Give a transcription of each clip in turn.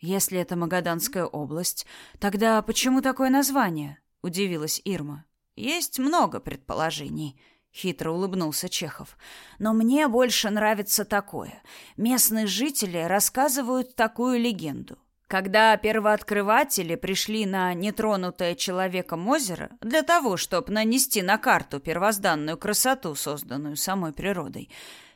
Если это Магаданская область, тогда почему такое название? Удивилась Ирма. Есть много предположений. Хитро улыбнулся Чехов. Но мне больше нравится такое. Местные жители рассказывают такую легенду. Когда первооткрыватели пришли на нетронутое человеком озеро для того, чтобы нанести на карту первозданную красоту, созданную самой природой,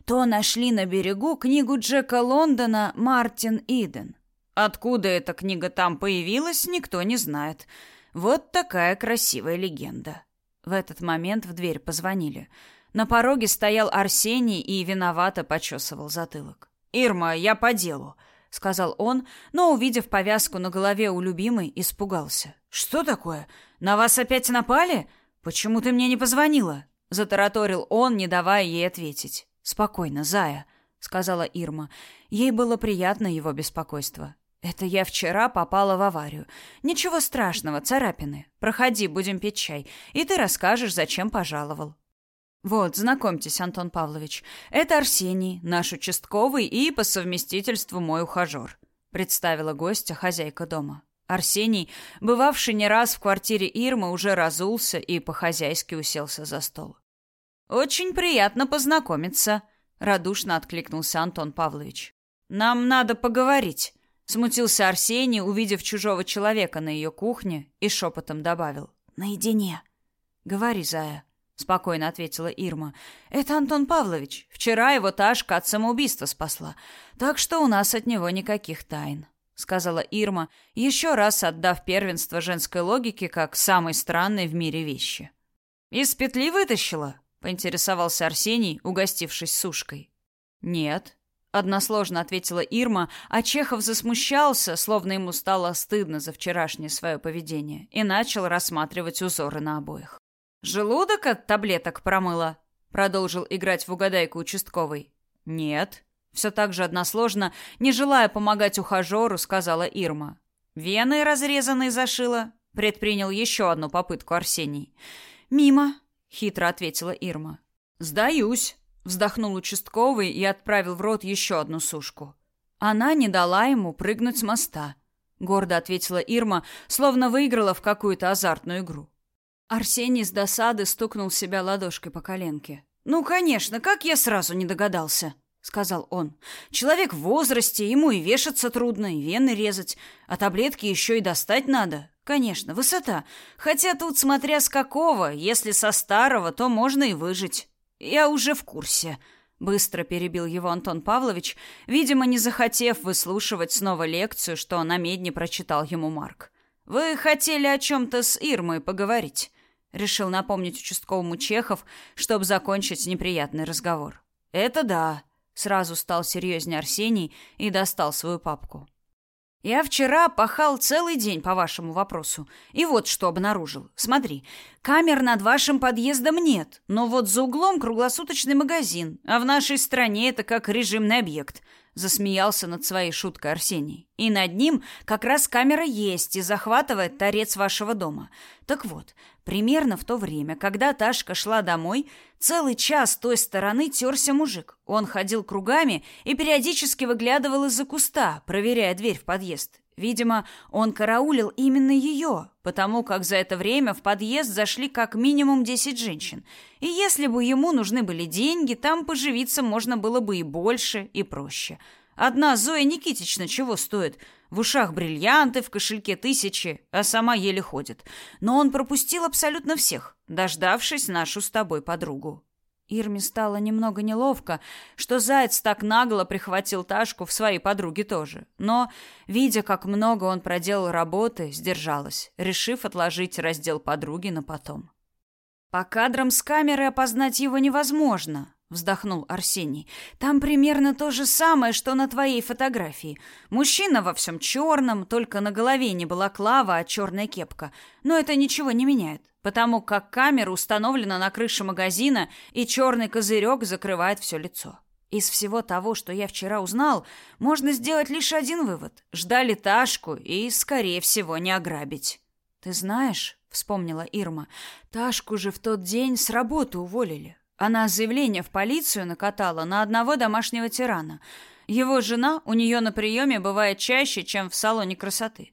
то нашли на берегу книгу Джека Лондона «Мартин Иден». Откуда эта книга там появилась, никто не знает. Вот такая красивая легенда. В этот момент в дверь позвонили. На пороге стоял Арсений и виновато почесывал затылок. «Ирма, я по делу», — сказал он, но, увидев повязку на голове у любимой, испугался. «Что такое? На вас опять напали? Почему ты мне не позвонила?» — затараторил он, не давая ей ответить. «Спокойно, зая», — сказала Ирма. Ей было приятно его беспокойство. «Это я вчера попала в аварию. Ничего страшного, царапины. Проходи, будем пить чай, и ты расскажешь, зачем пожаловал». «Вот, знакомьтесь, Антон Павлович. Это Арсений, наш участковый и по совместительству мой ухажер», — представила гостя хозяйка дома. Арсений, бывавший не раз в квартире Ирмы, уже разулся и по-хозяйски уселся за стол. «Очень приятно познакомиться», — радушно откликнулся Антон Павлович. «Нам надо поговорить». Смутился Арсений, увидев чужого человека на ее кухне, и шепотом добавил. «Наедине». «Говори, зая», — спокойно ответила Ирма. «Это Антон Павлович. Вчера его Ташка от самоубийства спасла. Так что у нас от него никаких тайн», — сказала Ирма, еще раз отдав первенство женской логике как самой странной в мире вещи. «Из петли вытащила?» — поинтересовался Арсений, угостившись сушкой. «Нет», Односложно ответила Ирма, а Чехов засмущался, словно ему стало стыдно за вчерашнее свое поведение, и начал рассматривать узоры на обоих. «Желудок от таблеток промыла?» Продолжил играть в угадайку участковый. «Нет». Все так же односложно, не желая помогать ухажеру, сказала Ирма. «Вены разрезанные зашила?» Предпринял еще одну попытку Арсений. «Мимо», — хитро ответила Ирма. «Сдаюсь», Вздохнул участковый и отправил в рот еще одну сушку. Она не дала ему прыгнуть с моста. Гордо ответила Ирма, словно выиграла в какую-то азартную игру. Арсений с досады стукнул себя ладошкой по коленке. «Ну, конечно, как я сразу не догадался?» — сказал он. «Человек в возрасте, ему и вешаться трудно, и вены резать, а таблетки еще и достать надо. Конечно, высота. Хотя тут смотря с какого, если со старого, то можно и выжить». Я уже в курсе. Быстро перебил его Антон Павлович, видимо, не захотев выслушивать снова лекцию, что на медне прочитал ему Марк. «Вы хотели о чем-то с Ирмой поговорить?» Решил напомнить участковому Чехов, чтобы закончить неприятный разговор. «Это да», — сразу стал серьезнее Арсений и достал свою папку. Я вчера пахал целый день по вашему вопросу. И вот что обнаружил. Смотри, камер над вашим подъездом нет, но вот за углом круглосуточный магазин, а в нашей стране это как режимный объект. Засмеялся над своей шуткой Арсений. И над ним как раз камера есть и захватывает торец вашего дома. Так вот, примерно в то время, когда Ташка шла домой, целый час с той стороны терся мужик. Он ходил кругами и периодически выглядывал из-за куста, проверяя дверь в подъезд. Видимо, он караулил именно ее, потому как за это время в подъезд зашли как минимум 10 женщин. И если бы ему нужны были деньги, там поживиться можно было бы и больше, и проще. Одна Зоя Никитична чего стоит? В ушах бриллианты, в кошельке тысячи, а сама еле ходит. Но он пропустил абсолютно всех, дождавшись нашу с тобой подругу. Ирме стало немного неловко, что заяц так нагло прихватил Ташку в свои подруги тоже. Но, видя, как много он проделал работы, сдержалась, решив отложить раздел подруги на потом. По кадрам с камеры опознать его невозможно, вздохнул Арсений. Там примерно то же самое, что на твоей фотографии. Мужчина во всем черном, только на голове не была клава, а черная кепка. Но это ничего не меняет потому как камера установлена на крыше магазина, и черный козырек закрывает все лицо. Из всего того, что я вчера узнал, можно сделать лишь один вывод. Ждали Ташку и, скорее всего, не ограбить. «Ты знаешь», — вспомнила Ирма, — «Ташку же в тот день с работы уволили. Она заявление в полицию накатала на одного домашнего тирана. Его жена у нее на приеме бывает чаще, чем в салоне красоты.